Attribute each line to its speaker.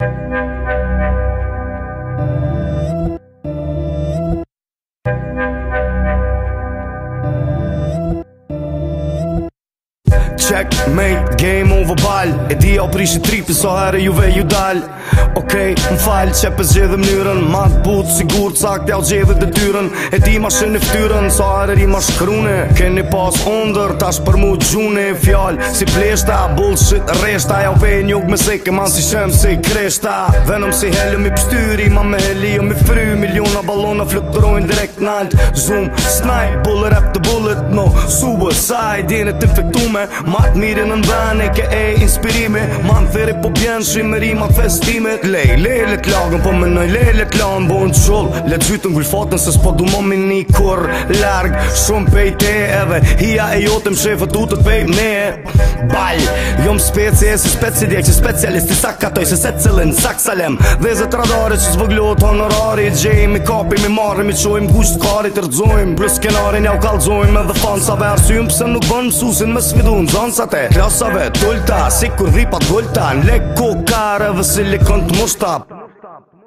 Speaker 1: Música check game over ball e di o prish tripi so harë juve ju dal Okej, un fal çe pse zgjedh mënyrën ma but sigurt sakt ja zgjedh detyrën e di ma shën në fytyrën so hare ri ma shkrune keni pas under tash për mu xune fjal si pleshta bullshit resta ja ve një me që man si shëm si kreshta venom si helëm i pshtyri ma me helium i fry Ka balona flëtërojnë direkt në alt Zoom, snipe, bullet, after bullet No, suicide, saj, të infektume Matë mire në ndane, ke e inspirime Ma në there po bjenë, shrimëri ma festime Lej, lej, le t'lagën, po më nëj, lej, le t'lagën Bo në qëllë, le t'gjytë në Se s'po du më një kur largë Shumë pejte e dhe Hia e jotëm që e të pej me Baj, jom speci e si speci Djek që specialisti sakatoj Se se cilin sak salem Dhe zë të radarit që honorari kapim i marrim i qojm gusht karit të rdzojm plus kenarin ja u kalzojm edhe fansave arsyum pse nuk bën mësusin me svidu në zonsate klasave tullta si kur dhipat gullta në kokare vë
Speaker 2: silikon të